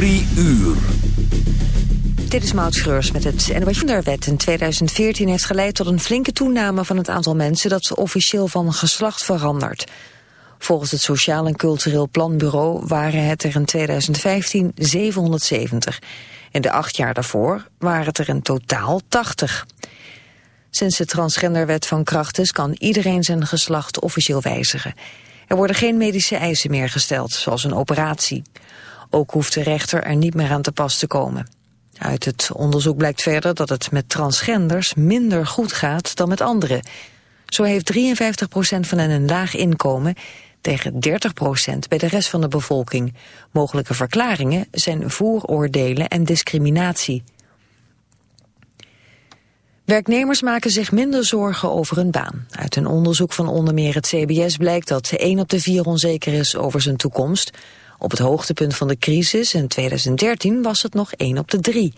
Uur. Dit is Maud Schreurs met het NOS-wet in 2014 heeft geleid tot een flinke toename van het aantal mensen dat officieel van geslacht verandert. Volgens het Sociaal en Cultureel Planbureau waren het er in 2015 770. In de acht jaar daarvoor waren het er in totaal 80. Sinds de transgenderwet van kracht is kan iedereen zijn geslacht officieel wijzigen. Er worden geen medische eisen meer gesteld, zoals een operatie. Ook hoeft de rechter er niet meer aan te pas te komen. Uit het onderzoek blijkt verder dat het met transgenders minder goed gaat dan met anderen. Zo heeft 53% van hen een laag inkomen tegen 30% bij de rest van de bevolking. Mogelijke verklaringen zijn vooroordelen en discriminatie. Werknemers maken zich minder zorgen over hun baan. Uit een onderzoek van onder meer het CBS blijkt dat 1 op de 4 onzeker is over zijn toekomst. Op het hoogtepunt van de crisis in 2013 was het nog 1 op de 3.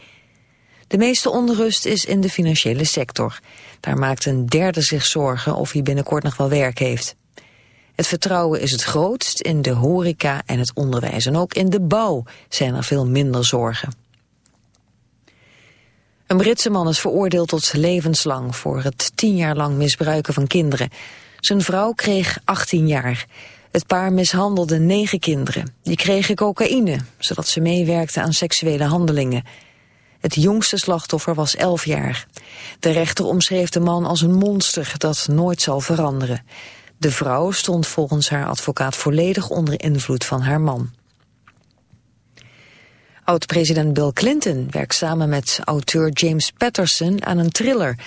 De meeste onrust is in de financiële sector. Daar maakt een derde zich zorgen of hij binnenkort nog wel werk heeft. Het vertrouwen is het grootst in de horeca en het onderwijs. En ook in de bouw zijn er veel minder zorgen. Een Britse man is veroordeeld tot levenslang voor het tien jaar lang misbruiken van kinderen. Zijn vrouw kreeg 18 jaar. Het paar mishandelde negen kinderen. Die kregen cocaïne, zodat ze meewerkten aan seksuele handelingen. Het jongste slachtoffer was 11 jaar. De rechter omschreef de man als een monster dat nooit zal veranderen. De vrouw stond volgens haar advocaat volledig onder invloed van haar man. Oud-president Bill Clinton werkt samen met auteur James Patterson aan een thriller.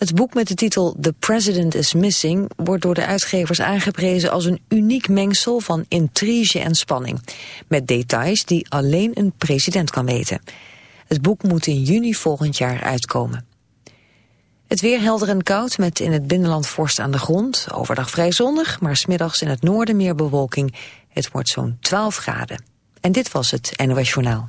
Het boek met de titel The President is Missing wordt door de uitgevers aangeprezen als een uniek mengsel van intrige en spanning. Met details die alleen een president kan weten. Het boek moet in juni volgend jaar uitkomen. Het weer helder en koud met in het binnenland vorst aan de grond. Overdag vrij zonnig, maar smiddags in het noorden meer bewolking. Het wordt zo'n 12 graden. En dit was het NOS Journaal.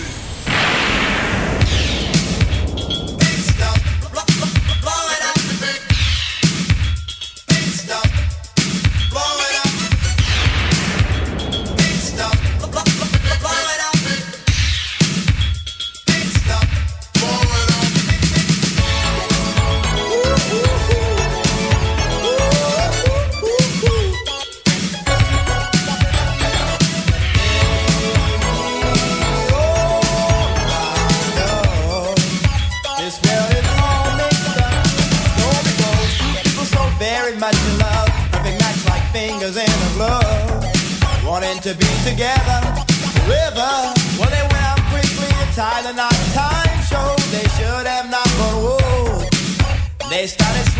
To be together forever. Well, they went out quickly to tie the knot. Time showed they should have not, but whoa. They started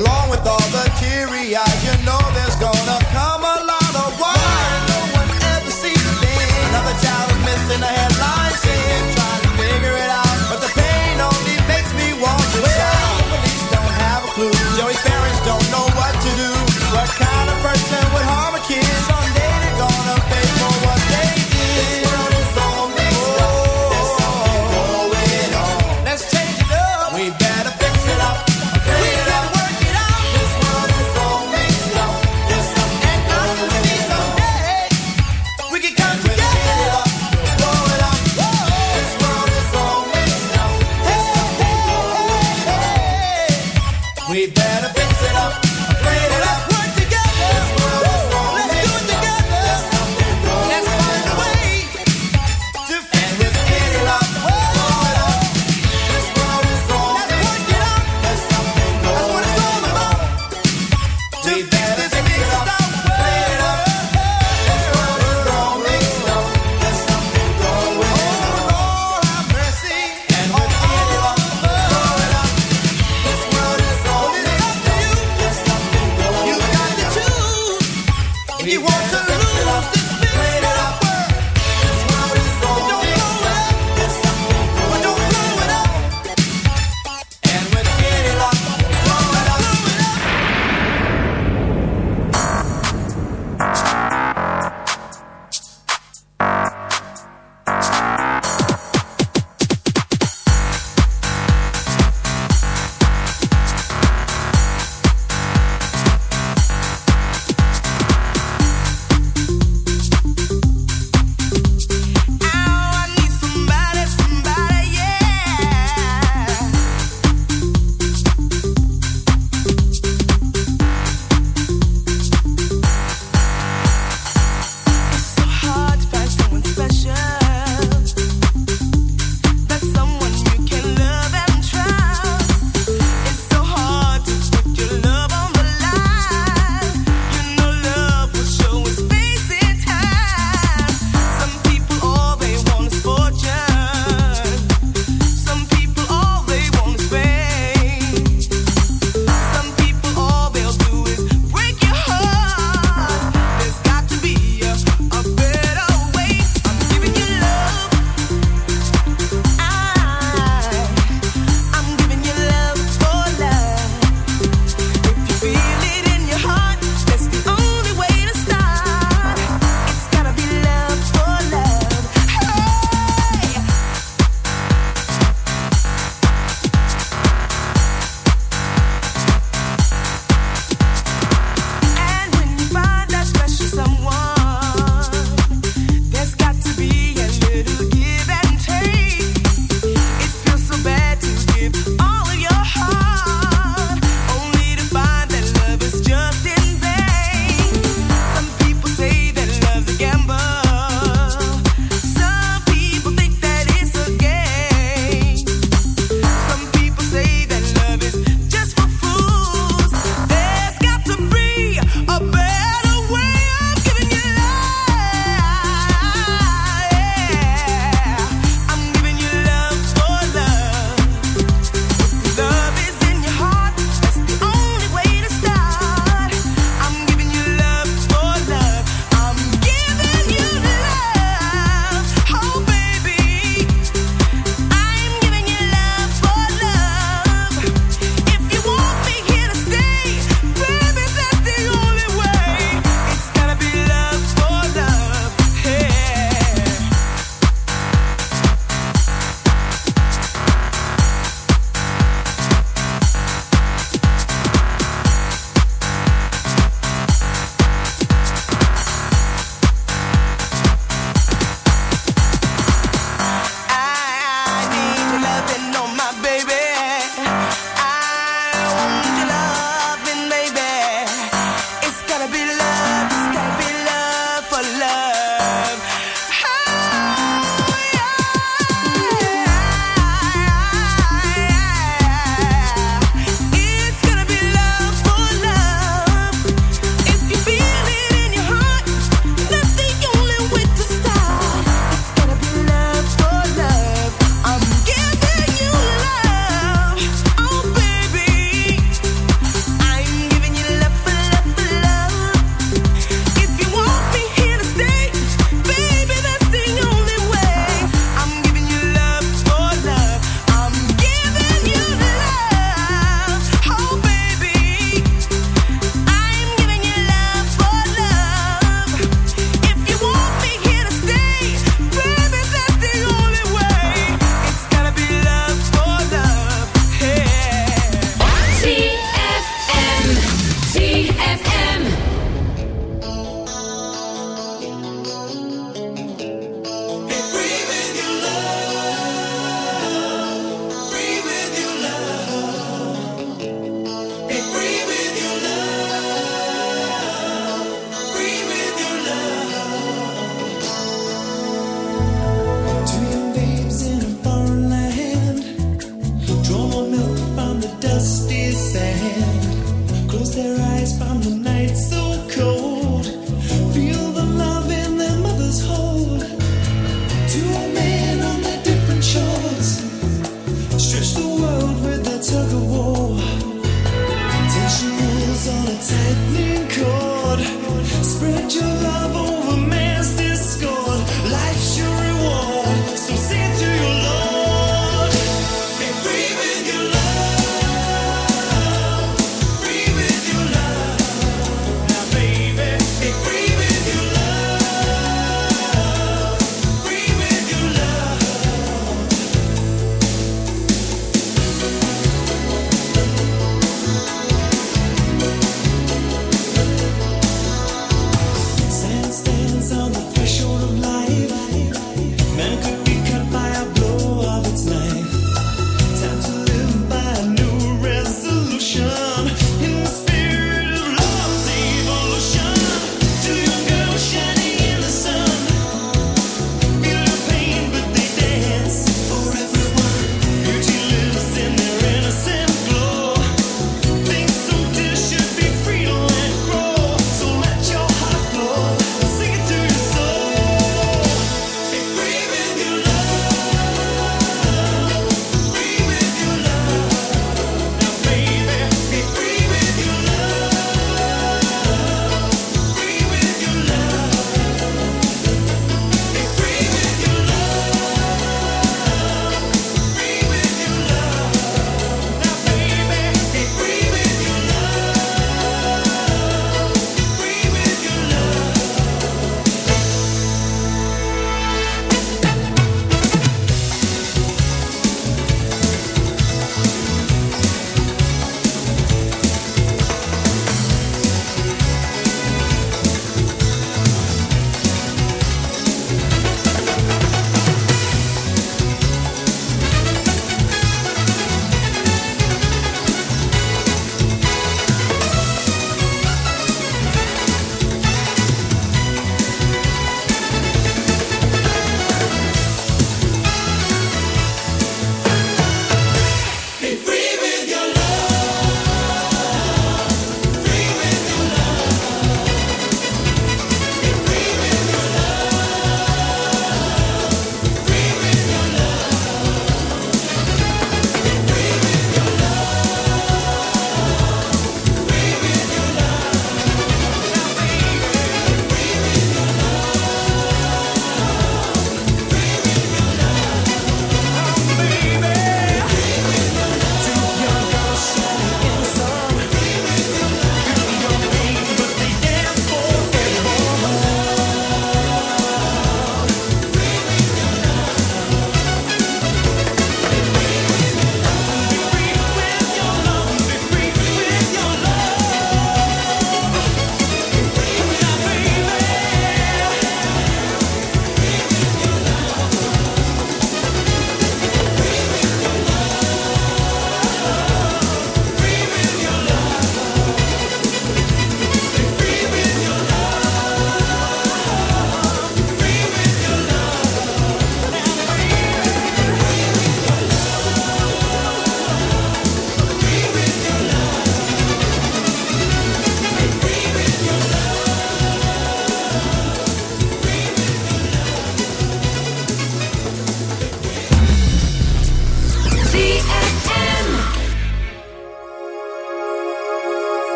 along with all the teary eyes. You know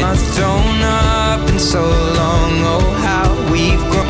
not thrown up in so long. Oh how we've grown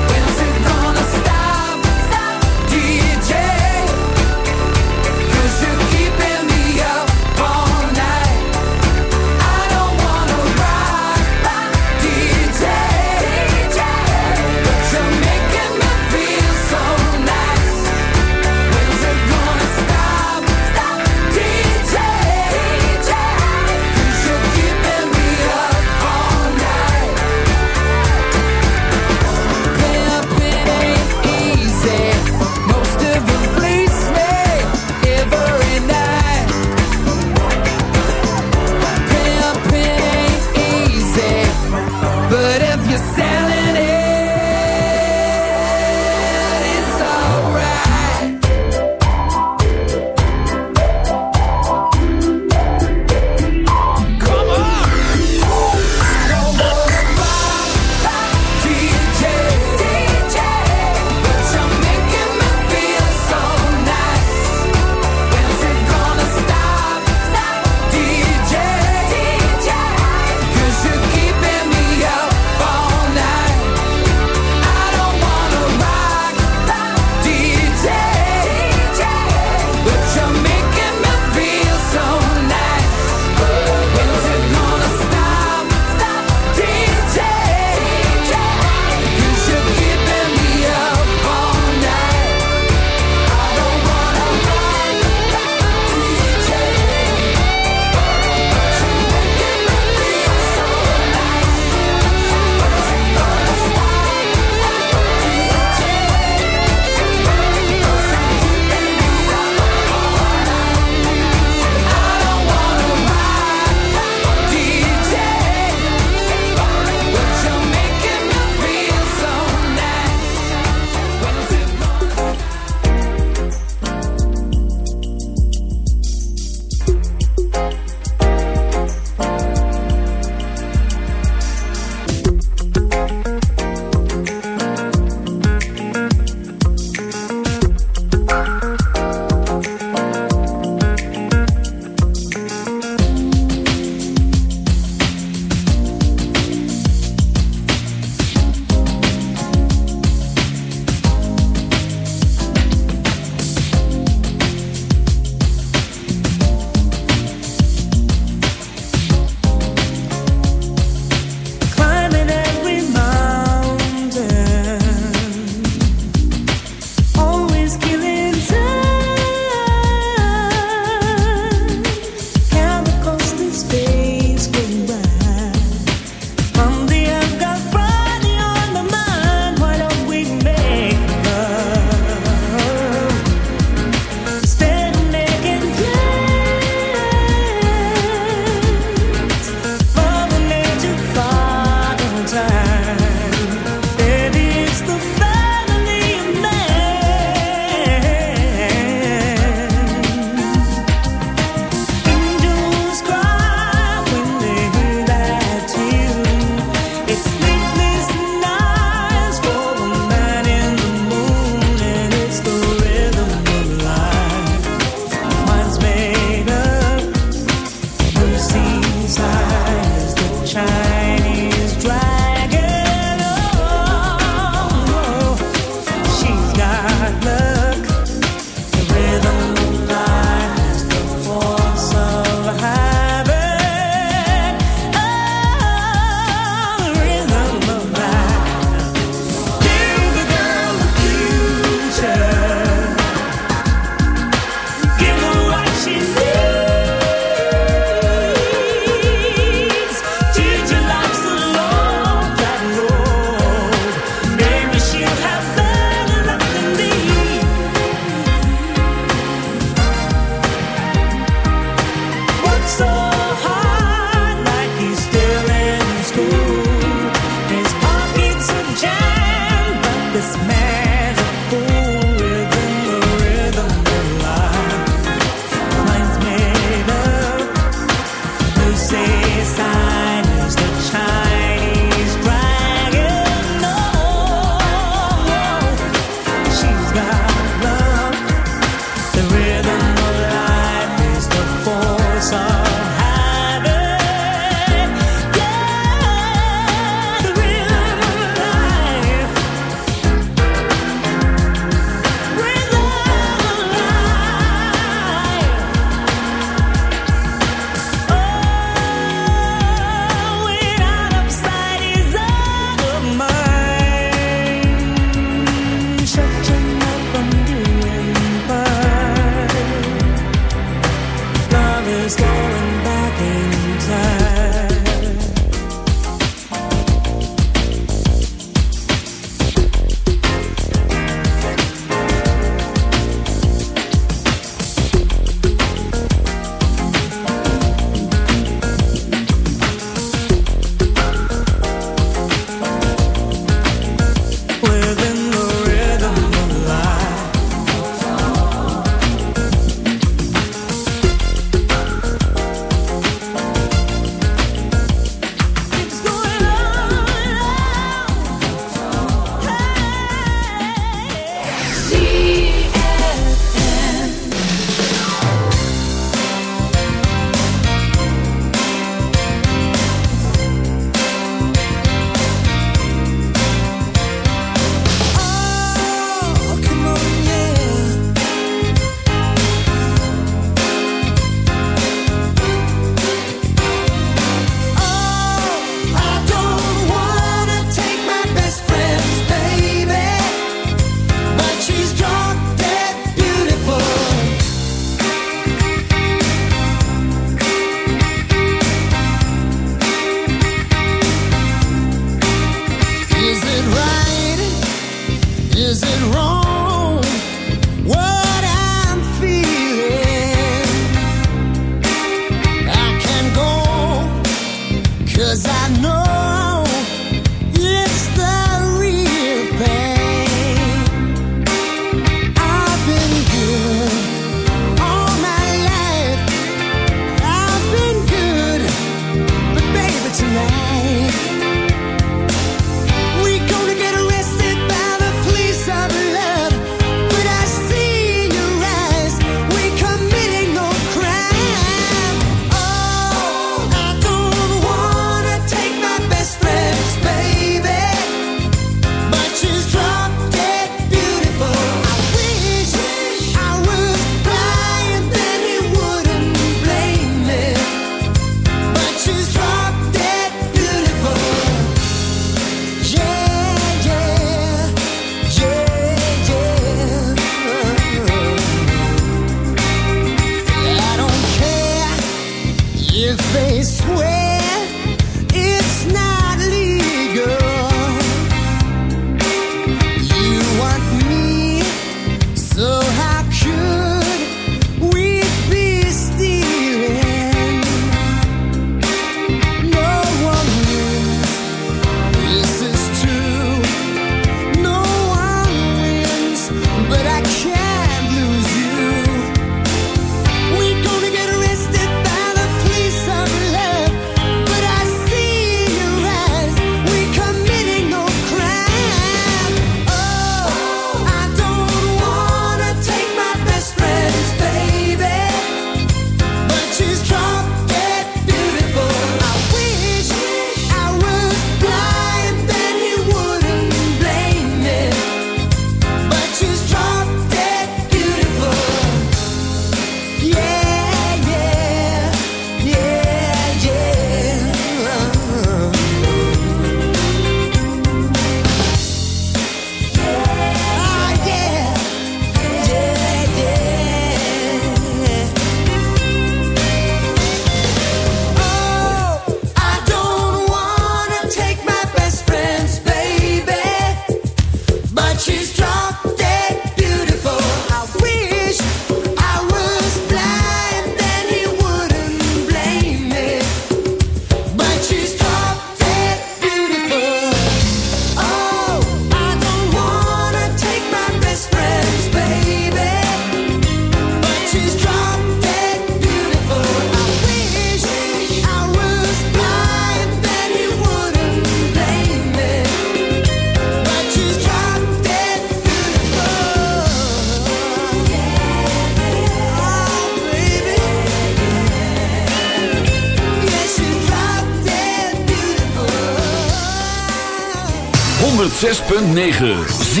106.9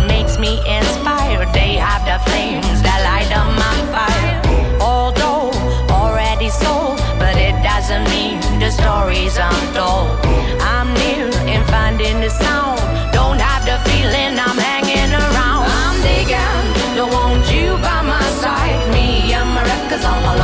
me inspired. They have the flames that light up my fire. Although already sold, but it doesn't mean the stories I'm told. I'm new and finding the sound. Don't have the feeling I'm hanging around. I'm digging, don't want you by my side. Me I'm and my I'm my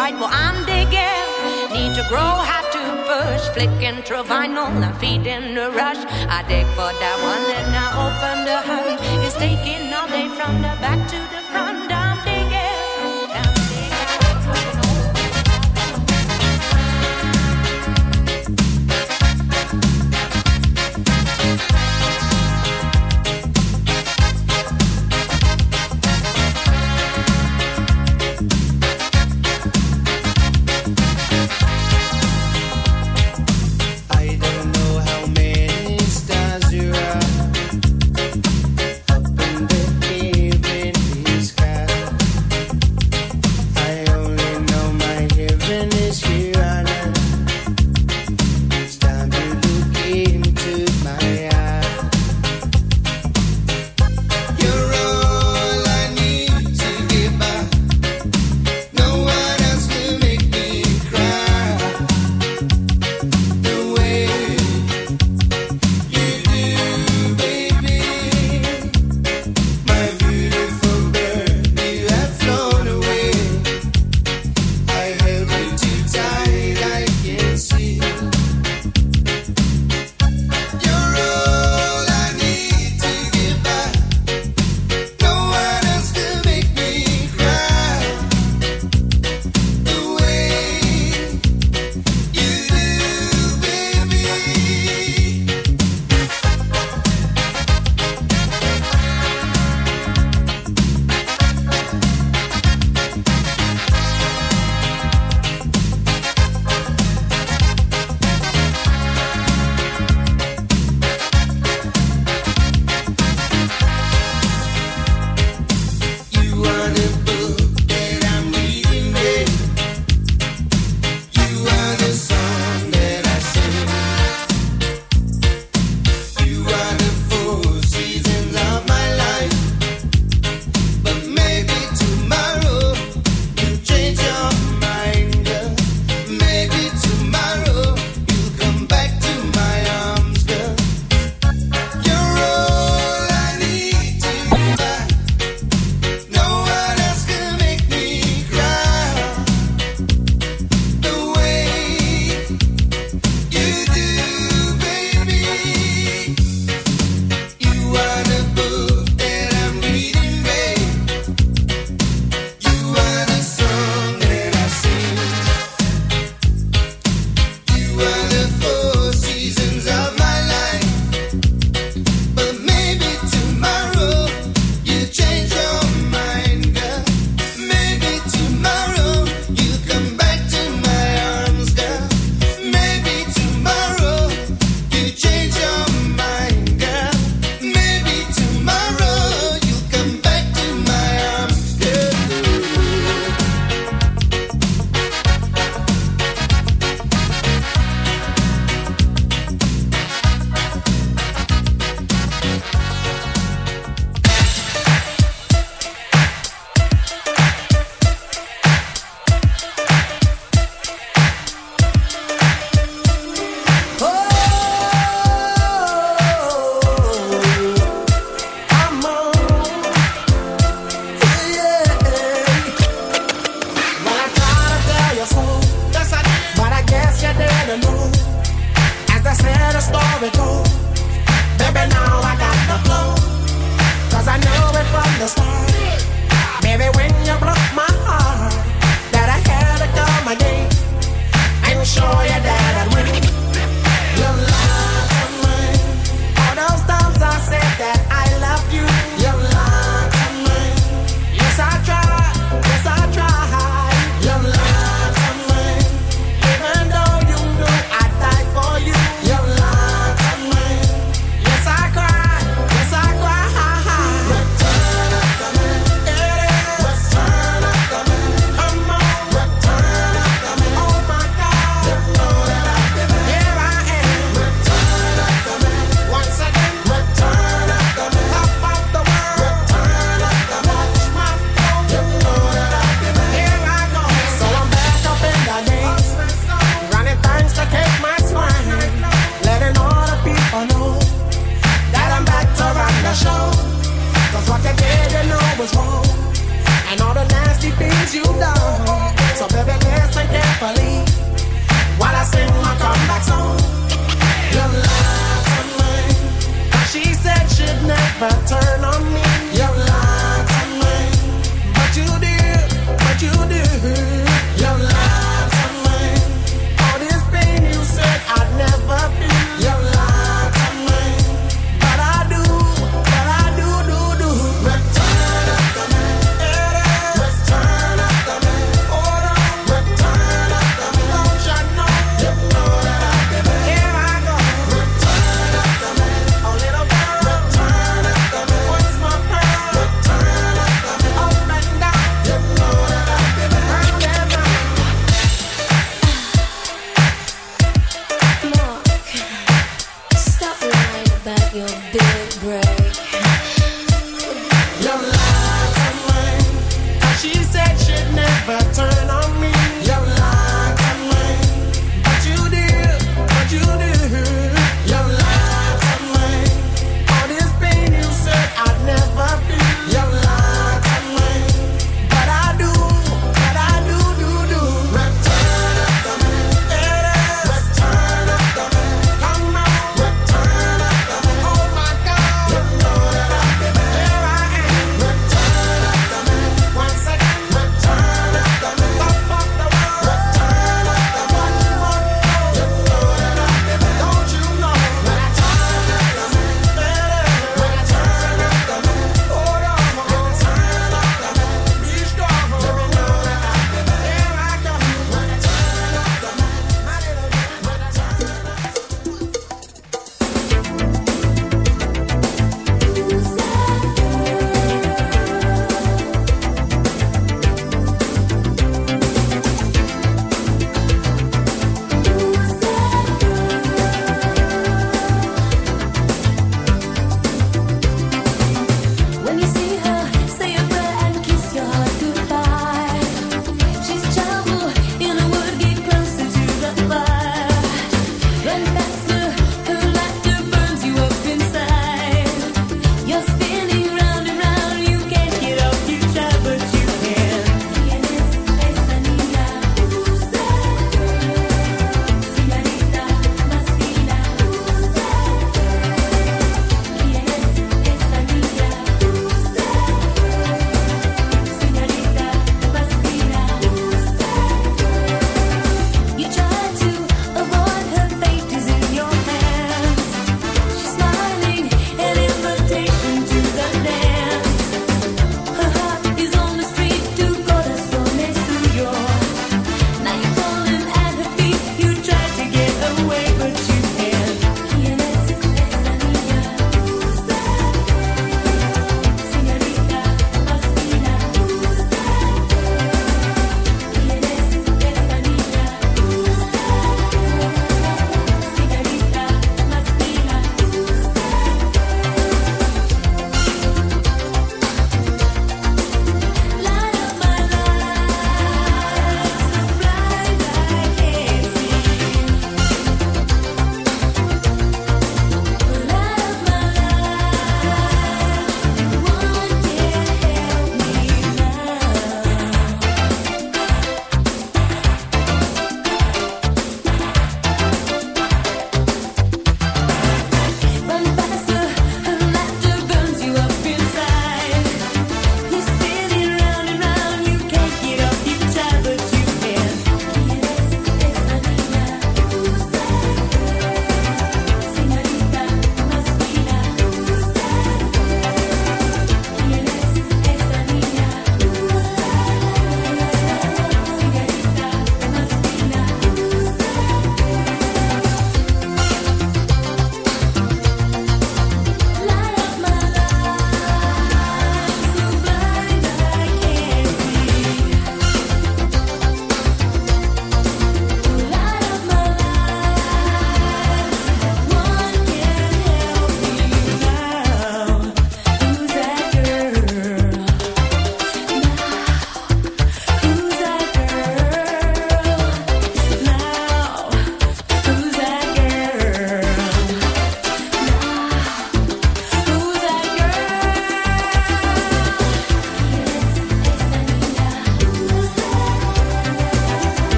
Well, I'm digging. Need to grow, How to push. Flicking through vinyl, I'm feeding the rush. I dig for that one and I open the hunt. It's taking all day from the back to the front.